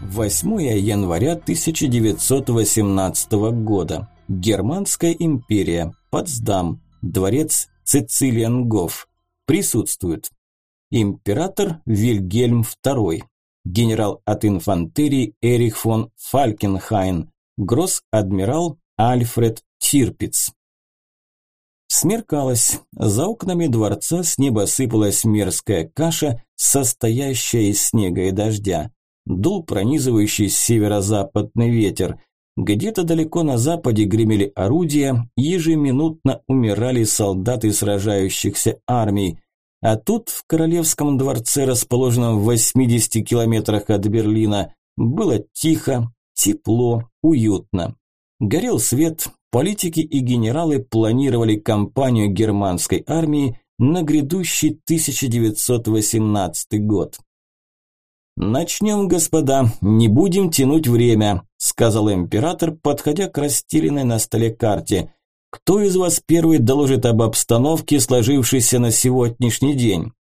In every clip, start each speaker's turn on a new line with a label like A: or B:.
A: 8 января 1918 года. Германская империя. Потсдам. Дворец Цицилиангоф. Присутствуют. Император Вильгельм II. Генерал от инфантерии Эрих фон Фалькенхайн. Гросс-адмирал Альфред Тирпиц. Смеркалось. За окнами дворца с неба сыпалась мерзкая каша, состоящая из снега и дождя. Дул пронизывающий северо-западный ветер. Где-то далеко на западе гремели орудия, ежеминутно умирали солдаты сражающихся армий. А тут, в Королевском дворце, расположенном в 80 километрах от Берлина, было тихо, тепло, уютно. Горел свет, политики и генералы планировали кампанию германской армии на грядущий 1918 год. «Начнем, господа, не будем тянуть время», – сказал император, подходя к расстеленной на столе карте. «Кто из вас первый доложит об обстановке, сложившейся на сегодняшний день?»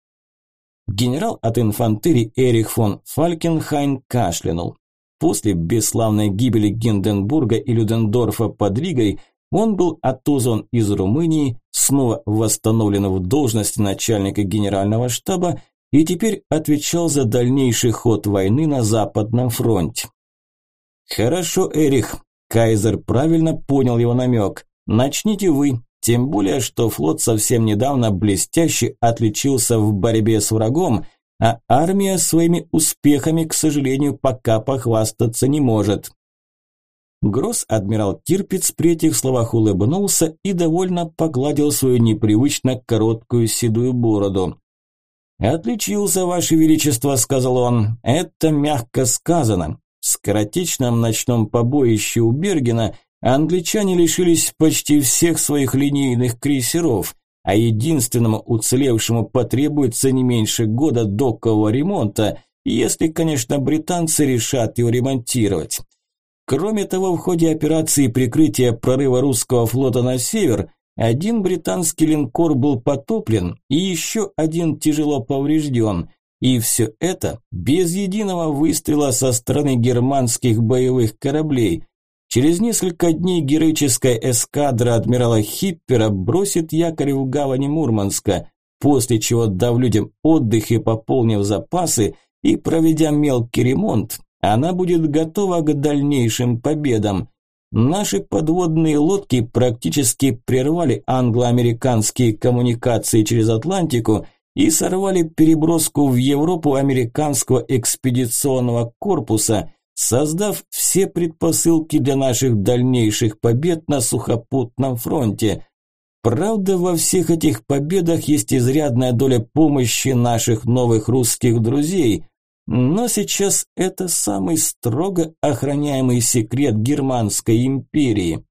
A: Генерал от инфантерии Эрих фон Фалькенхайн кашлянул. После бесславной гибели Гинденбурга и Людендорфа под Ригой он был отозван из Румынии, снова восстановлен в должности начальника генерального штаба и теперь отвечал за дальнейший ход войны на Западном фронте. «Хорошо, Эрих», Кайзер правильно понял его намек. «Начните вы, тем более, что флот совсем недавно блестяще отличился в борьбе с врагом, а армия своими успехами, к сожалению, пока похвастаться не может. Гросс-адмирал Тирпиц при этих словах улыбнулся и довольно погладил свою непривычно короткую седую бороду. «Отличился, Ваше Величество», – сказал он. «Это мягко сказано. В скоротечном ночном побоище у Бергена англичане лишились почти всех своих линейных крейсеров, а единственному уцелевшему потребуется не меньше года докового ремонта, если, конечно, британцы решат его ремонтировать. Кроме того, в ходе операции прикрытия прорыва русского флота на север один британский линкор был потоплен и еще один тяжело поврежден. И все это без единого выстрела со стороны германских боевых кораблей – Через несколько дней героическая эскадра адмирала Хиппера бросит якорь в гавани Мурманска, после чего, дав людям отдых и пополнив запасы и проведя мелкий ремонт, она будет готова к дальнейшим победам. Наши подводные лодки практически прервали англо-американские коммуникации через Атлантику и сорвали переброску в Европу американского экспедиционного корпуса – создав все предпосылки для наших дальнейших побед на сухопутном фронте. Правда, во всех этих победах есть изрядная доля помощи наших новых русских друзей, но сейчас это самый строго охраняемый секрет Германской империи.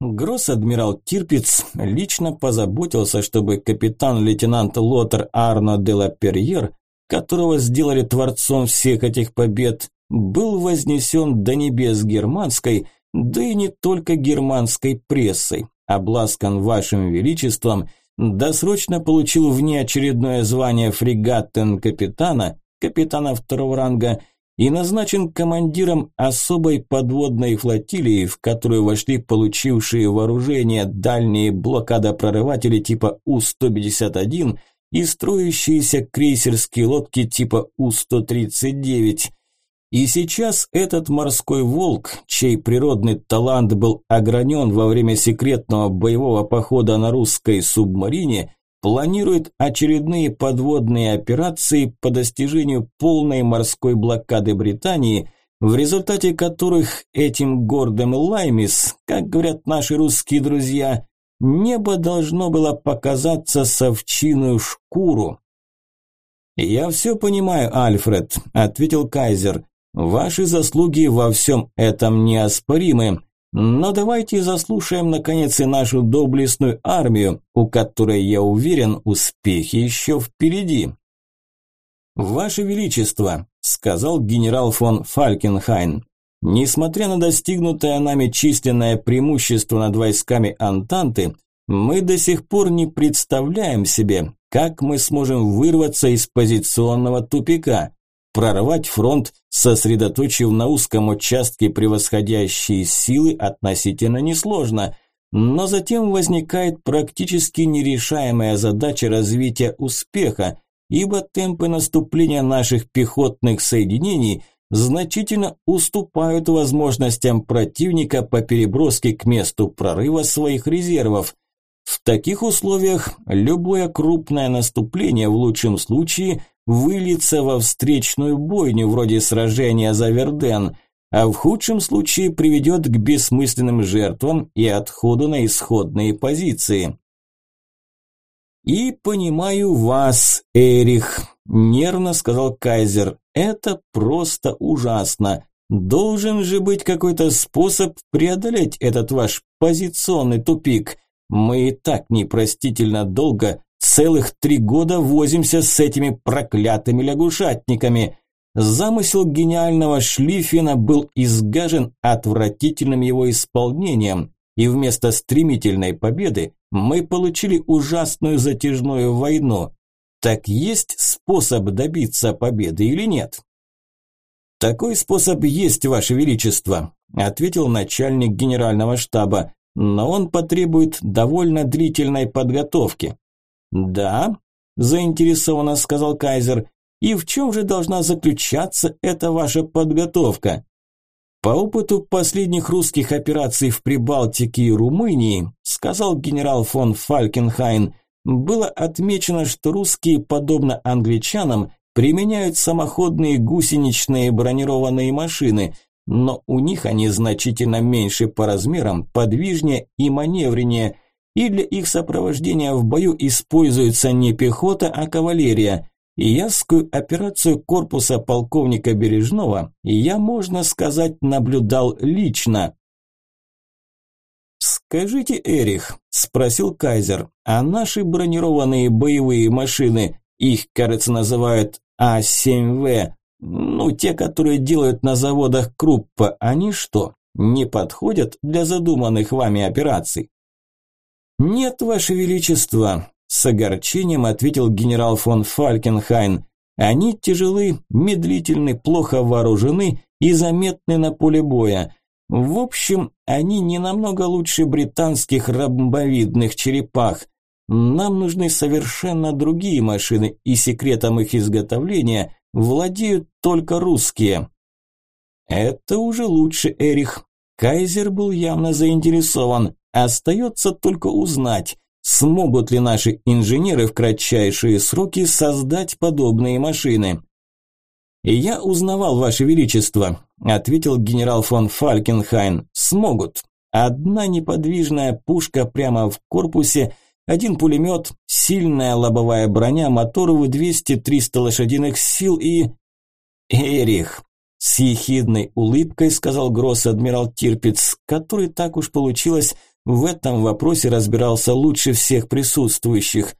A: Гросс-адмирал Тирпиц лично позаботился, чтобы капитан-лейтенант Лотер Арно де ла Перьер которого сделали творцом всех этих побед, был вознесен до небес германской, да и не только германской прессой, обласкан вашим величеством, досрочно получил внеочередное звание фрегаттен-капитана, капитана второго ранга, и назначен командиром особой подводной флотилии, в которую вошли получившие вооружение дальние блокадопрорыватели типа У-151 и строящиеся крейсерские лодки типа У-139. И сейчас этот морской волк, чей природный талант был огранен во время секретного боевого похода на русской субмарине, планирует очередные подводные операции по достижению полной морской блокады Британии, в результате которых этим гордым Лаймис, как говорят наши русские друзья, небо должно было показаться совчиную шкуру. «Я все понимаю, Альфред», – ответил Кайзер. «Ваши заслуги во всем этом неоспоримы. Но давайте заслушаем, наконец, и нашу доблестную армию, у которой, я уверен, успехи еще впереди». «Ваше Величество», – сказал генерал фон Фалькенхайн, Несмотря на достигнутое нами численное преимущество над войсками Антанты, мы до сих пор не представляем себе, как мы сможем вырваться из позиционного тупика. Прорвать фронт, сосредоточив на узком участке превосходящие силы, относительно несложно. Но затем возникает практически нерешаемая задача развития успеха, ибо темпы наступления наших пехотных соединений значительно уступают возможностям противника по переброске к месту прорыва своих резервов. В таких условиях любое крупное наступление в лучшем случае выльется во встречную бойню вроде сражения за Верден, а в худшем случае приведет к бессмысленным жертвам и отходу на исходные позиции. «И понимаю вас, Эрих», – нервно сказал Кайзер. «Это просто ужасно. Должен же быть какой-то способ преодолеть этот ваш позиционный тупик. Мы и так непростительно долго, целых три года возимся с этими проклятыми лягушатниками. Замысел гениального Шлиффена был изгажен отвратительным его исполнением, и вместо стремительной победы мы получили ужасную затяжную войну. Так есть способ добиться победы или нет? Такой способ есть, Ваше Величество, ответил начальник генерального штаба, но он потребует довольно длительной подготовки. Да, заинтересованно сказал Кайзер. И в чем же должна заключаться эта ваша подготовка? По опыту последних русских операций в Прибалтике и Румынии, сказал генерал фон Фалькенхайн, было отмечено, что русские, подобно англичанам, применяют самоходные гусеничные бронированные машины, но у них они значительно меньше по размерам, подвижнее и маневреннее, и для их сопровождения в бою используется не пехота, а кавалерия. Ясскую операцию корпуса полковника Бережного я, можно сказать, наблюдал лично. «Скажите, Эрих», – спросил Кайзер, – «а наши бронированные боевые машины, их, кажется, называют А7В, ну, те, которые делают на заводах Круппа, они что, не подходят для задуманных вами операций?» «Нет, Ваше Величество», с огорчением ответил генерал фон Фалькенхайн. Они тяжелы, медлительны, плохо вооружены и заметны на поле боя. В общем, они не намного лучше британских ромбовидных черепах. Нам нужны совершенно другие машины, и секретом их изготовления владеют только русские. Это уже лучше, Эрих. Кайзер был явно заинтересован. Остается только узнать, Смогут ли наши инженеры в кратчайшие сроки создать подобные машины? «Я узнавал, Ваше Величество», – ответил генерал фон Фалькенхайн. «Смогут. Одна неподвижная пушка прямо в корпусе, один пулемет, сильная лобовая броня, мотор в 200-300 лошадиных сил и...» «Эрих», – с ехидной улыбкой сказал гросс-адмирал Тирпиц, который так уж получилось – в этом вопросе разбирался лучше всех присутствующих.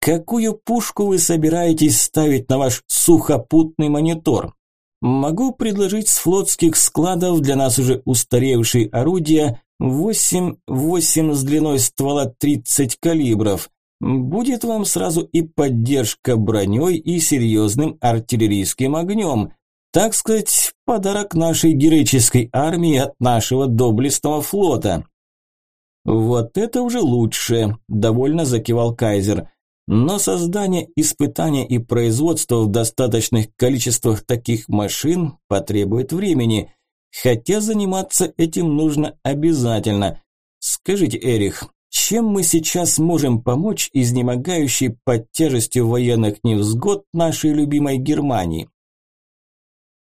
A: Какую пушку вы собираетесь ставить на ваш сухопутный монитор? Могу предложить с флотских складов для нас уже устаревшие орудия 8-8 с длиной ствола 30 калибров. Будет вам сразу и поддержка броней и серьезным артиллерийским огнем. Так сказать, подарок нашей героической армии от нашего доблестного флота. «Вот это уже лучше», – довольно закивал Кайзер. «Но создание, испытание и производство в достаточных количествах таких машин потребует времени, хотя заниматься этим нужно обязательно. Скажите, Эрих, чем мы сейчас можем помочь изнемогающей под тяжестью военных невзгод нашей любимой Германии?»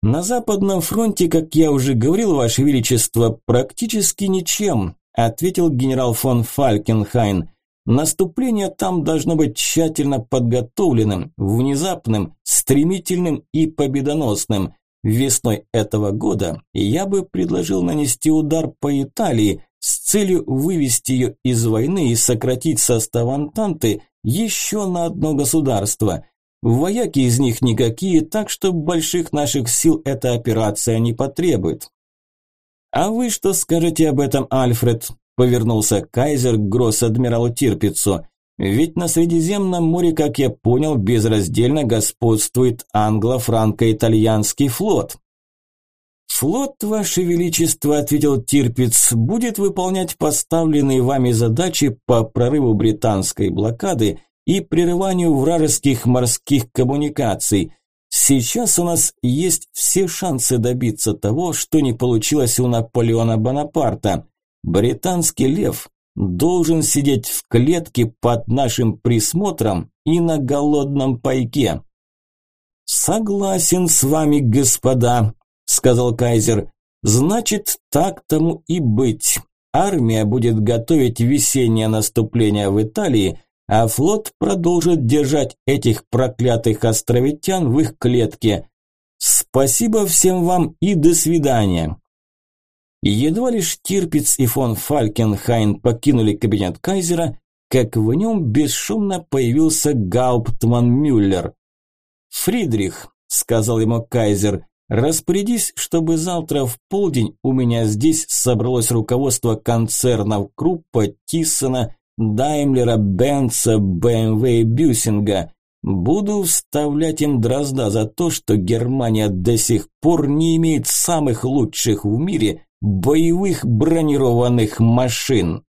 A: На Западном фронте, как я уже говорил, Ваше Величество, практически ничем ответил генерал фон Фалькенхайн. Наступление там должно быть тщательно подготовленным, внезапным, стремительным и победоносным. Весной этого года я бы предложил нанести удар по Италии с целью вывести ее из войны и сократить состав Антанты еще на одно государство. Вояки из них никакие, так что больших наших сил эта операция не потребует. «А вы что скажете об этом, Альфред?» – повернулся Кайзер к гросс-адмиралу Тирпицу. Ведь на Средиземном море, как я понял, безраздельно господствует англо-франко-итальянский флот. «Флот, Ваше Величество», – ответил Тирпиц, – «будет выполнять поставленные вами задачи по прорыву британской блокады и прерыванию вражеских морских коммуникаций. Сейчас у нас есть все шансы добиться того, что не получилось у Наполеона Бонапарта. Британский лев должен сидеть в клетке под нашим присмотром и на голодном пайке». «Согласен с вами, господа», – сказал Кайзер. «Значит, так тому и быть. Армия будет готовить весеннее наступление в Италии, а флот продолжит держать этих проклятых островитян в их клетке. Спасибо всем вам и до свидания». Едва лишь Тирпиц и фон Фалькенхайн покинули кабинет Кайзера, как в нем бесшумно появился Гауптман Мюллер. «Фридрих», – сказал ему Кайзер, Распорядись, чтобы завтра в полдень у меня здесь собралось руководство концернов Круппа, Тиссена, Даймлера, Бенца, БМВ и Бюсинга. Буду вставлять им дрозда за то, что Германия до сих пор не имеет самых лучших в мире боевых бронированных машин.